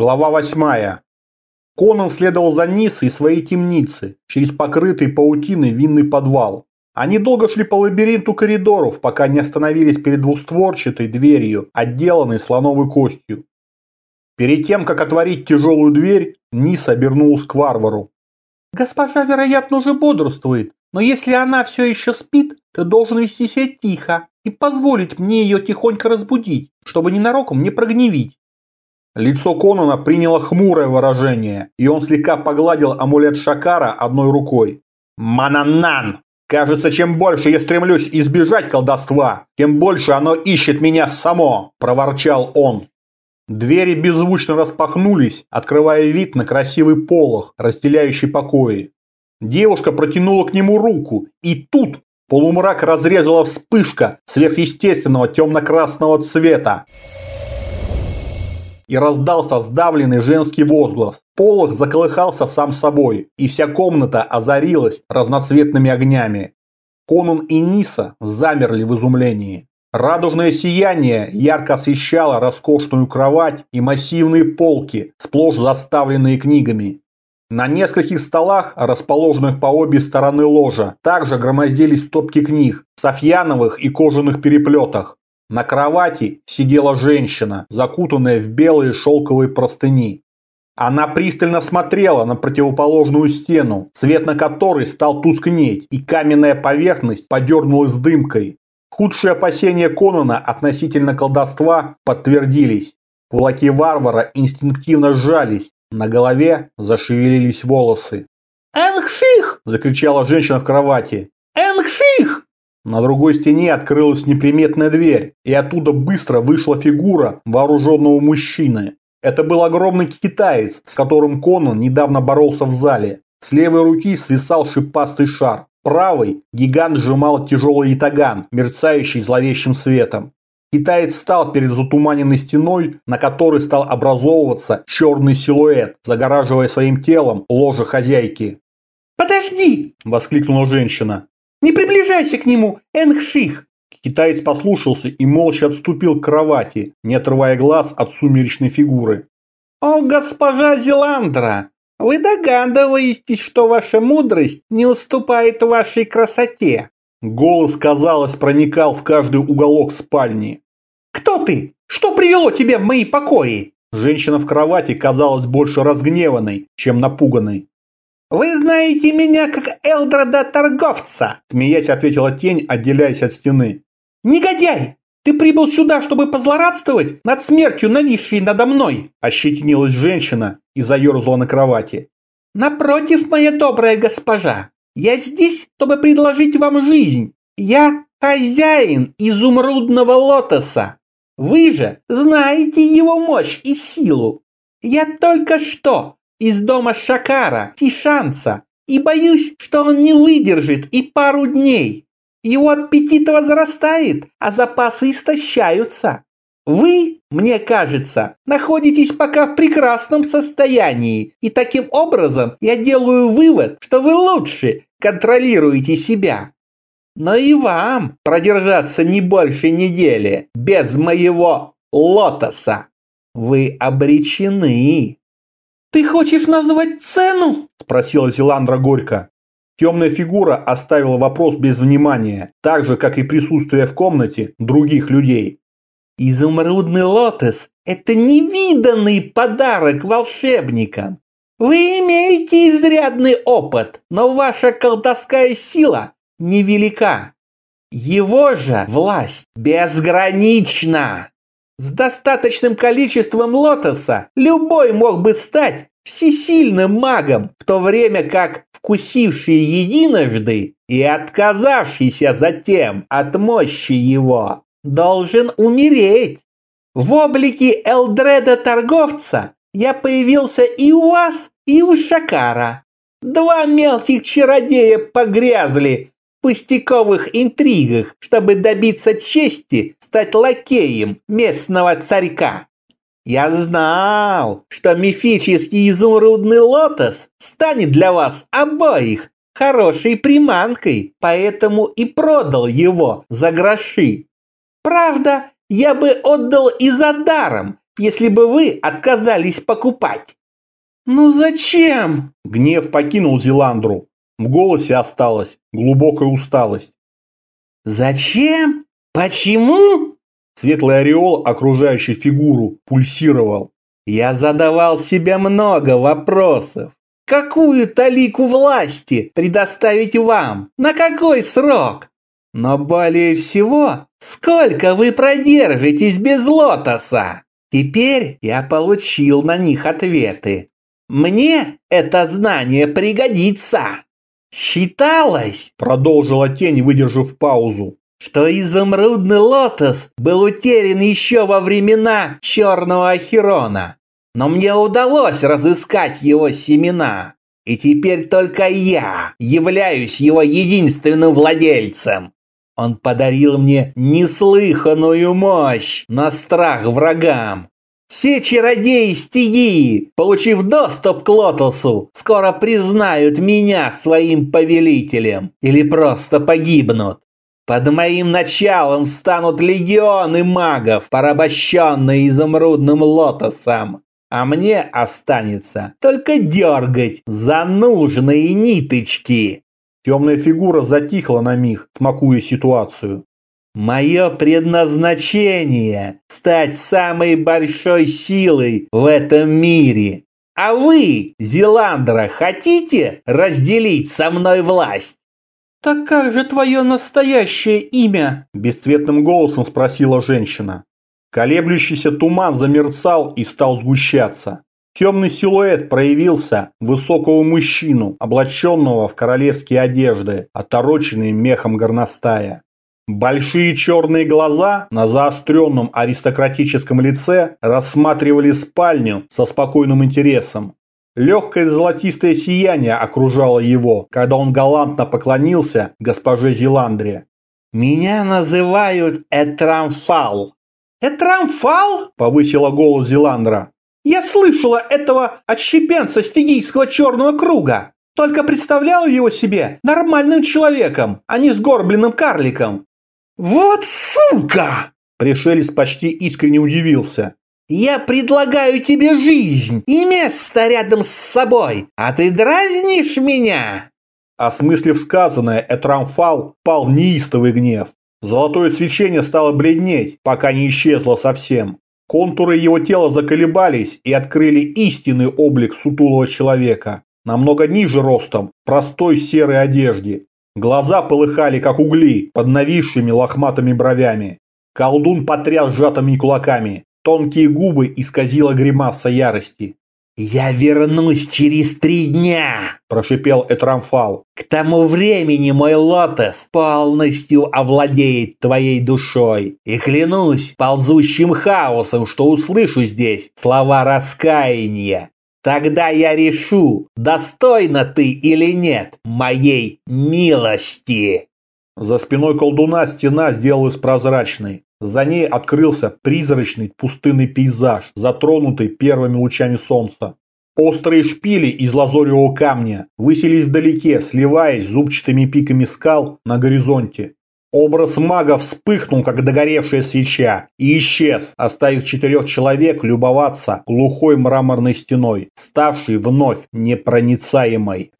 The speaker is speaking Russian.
Глава восьмая. Конан следовал за Нисой из своей темницы, через покрытый паутиной винный подвал. Они долго шли по лабиринту коридоров, пока не остановились перед двустворчатой дверью, отделанной слоновой костью. Перед тем, как отворить тяжелую дверь, Ниса обернулась к варвару. «Госпожа, вероятно, уже бодрствует, но если она все еще спит, ты должен вести себя тихо и позволить мне ее тихонько разбудить, чтобы ненароком не прогневить. Лицо Конона приняло хмурое выражение, и он слегка погладил амулет Шакара одной рукой. «Мананан! Кажется, чем больше я стремлюсь избежать колдовства, тем больше оно ищет меня само!» – проворчал он. Двери беззвучно распахнулись, открывая вид на красивый полог, разделяющий покои. Девушка протянула к нему руку, и тут полумрак разрезала вспышка сверхъестественного темно-красного цвета и раздался сдавленный женский возглас. Полох заколыхался сам собой, и вся комната озарилась разноцветными огнями. Конун и Ниса замерли в изумлении. Радужное сияние ярко освещало роскошную кровать и массивные полки, сплошь заставленные книгами. На нескольких столах, расположенных по обе стороны ложа, также громоздились стопки книг в софьяновых и кожаных переплетах. На кровати сидела женщина, закутанная в белые шелковые простыни. Она пристально смотрела на противоположную стену, цвет на которой стал тускнеть, и каменная поверхность подернулась дымкой. Худшие опасения Конона относительно колдовства подтвердились. Кулаки варвара инстинктивно сжались, на голове зашевелились волосы. «Энгших!» – закричала женщина в кровати. «Энгших!» На другой стене открылась неприметная дверь, и оттуда быстро вышла фигура вооруженного мужчины. Это был огромный китаец, с которым Конан недавно боролся в зале. С левой руки свисал шипастый шар. Правый гигант сжимал тяжелый ятаган, мерцающий зловещим светом. Китаец встал перед затуманенной стеной, на которой стал образовываться черный силуэт, загораживая своим телом ложе хозяйки. «Подожди!» – воскликнула женщина. Не приближайся к нему, Энгших!» Китаец послушался и молча отступил к кровати, не отрывая глаз от сумеречной фигуры. «О, госпожа Зеландра, вы догадываетесь, что ваша мудрость не уступает вашей красоте?» Голос, казалось, проникал в каждый уголок спальни. «Кто ты? Что привело тебя в мои покои?» Женщина в кровати казалась больше разгневанной, чем напуганной. «Вы знаете меня как Элдрода-торговца!» Смеясь, ответила тень, отделяясь от стены. «Негодяй! Ты прибыл сюда, чтобы позлорадствовать над смертью, нависшей надо мной!» Ощетинилась женщина и заерзала на кровати. «Напротив, моя добрая госпожа, я здесь, чтобы предложить вам жизнь. Я хозяин изумрудного лотоса. Вы же знаете его мощь и силу. Я только что из дома Шакара, Тишанца, и боюсь, что он не выдержит и пару дней. Его аппетит возрастает, а запасы истощаются. Вы, мне кажется, находитесь пока в прекрасном состоянии, и таким образом я делаю вывод, что вы лучше контролируете себя. Но и вам продержаться не больше недели без моего лотоса. Вы обречены. «Ты хочешь назвать цену?» – спросила Зеландра горько. Темная фигура оставила вопрос без внимания, так же, как и присутствие в комнате других людей. «Изумрудный лотос – это невиданный подарок волшебникам. Вы имеете изрядный опыт, но ваша колдовская сила невелика. Его же власть безгранична. С достаточным количеством лотоса любой мог бы стать всесильным магом, в то время как вкусивший единожды и отказавшийся затем от мощи его должен умереть. В облике Элдреда-торговца я появился и у вас, и у Шакара. Два мелких чародея погрязли пустяковых интригах, чтобы добиться чести стать лакеем местного царька. Я знал, что мифический изумрудный лотос станет для вас обоих хорошей приманкой, поэтому и продал его за гроши. Правда, я бы отдал и за даром, если бы вы отказались покупать. Ну зачем? Гнев покинул Зеландру. В голосе осталась глубокая усталость. Зачем? Почему? Светлый ореол, окружающий фигуру, пульсировал. Я задавал себе много вопросов. Какую талику власти предоставить вам? На какой срок? Но более всего, сколько вы продержитесь без лотоса? Теперь я получил на них ответы. Мне это знание пригодится. Считалось, продолжила тень, выдержав паузу, что изумрудный лотос был утерян еще во времена Черного Ахерона. Но мне удалось разыскать его семена. И теперь только я являюсь его единственным владельцем. Он подарил мне неслыханную мощь на страх врагам. Все чародеи стигии, получив доступ к Лотосу, скоро признают меня своим повелителем или просто погибнут. Под моим началом станут легионы магов, порабощенные изумрудным лотосом. А мне останется только дергать за нужные ниточки. Темная фигура затихла на миг, смакуя ситуацию. Мое предназначение – стать самой большой силой в этом мире. А вы, Зеландра, хотите разделить со мной власть? «Так как же твое настоящее имя?» – бесцветным голосом спросила женщина. Колеблющийся туман замерцал и стал сгущаться. Темный силуэт проявился высокого мужчину, облаченного в королевские одежды, отороченные мехом горностая. Большие черные глаза на заостренном аристократическом лице рассматривали спальню со спокойным интересом. Легкое золотистое сияние окружало его, когда он галантно поклонился госпоже Зеландре. «Меня называют Этрамфал», «Этрамфал?» – повысила голос Зеландра. «Я слышала этого отщепенца стигийского черного круга. Только представляла его себе нормальным человеком, а не сгорбленным карликом». «Вот сука!» – пришелец почти искренне удивился. «Я предлагаю тебе жизнь и место рядом с собой, а ты дразнишь меня?» Осмыслив сказанное, Этрамфал пал в неистовый гнев. Золотое свечение стало бледнеть, пока не исчезло совсем. Контуры его тела заколебались и открыли истинный облик сутулого человека, намного ниже ростом, простой серой одежде. Глаза полыхали, как угли, под нависшими лохматыми бровями. Колдун потряс сжатыми кулаками. Тонкие губы исказила гримаса ярости. «Я вернусь через три дня!» – прошипел Этрамфал. «К тому времени мой лотос полностью овладеет твоей душой. И клянусь ползущим хаосом, что услышу здесь слова раскаяния. Тогда я решу, достойна ты или нет моей милости!» За спиной колдуна стена сделалась прозрачной. За ней открылся призрачный пустынный пейзаж, затронутый первыми лучами солнца. Острые шпили из лазоревого камня высились вдалеке, сливаясь зубчатыми пиками скал на горизонте. Образ мага вспыхнул, как догоревшая свеча, и исчез, оставив четырех человек любоваться глухой мраморной стеной, ставшей вновь непроницаемой.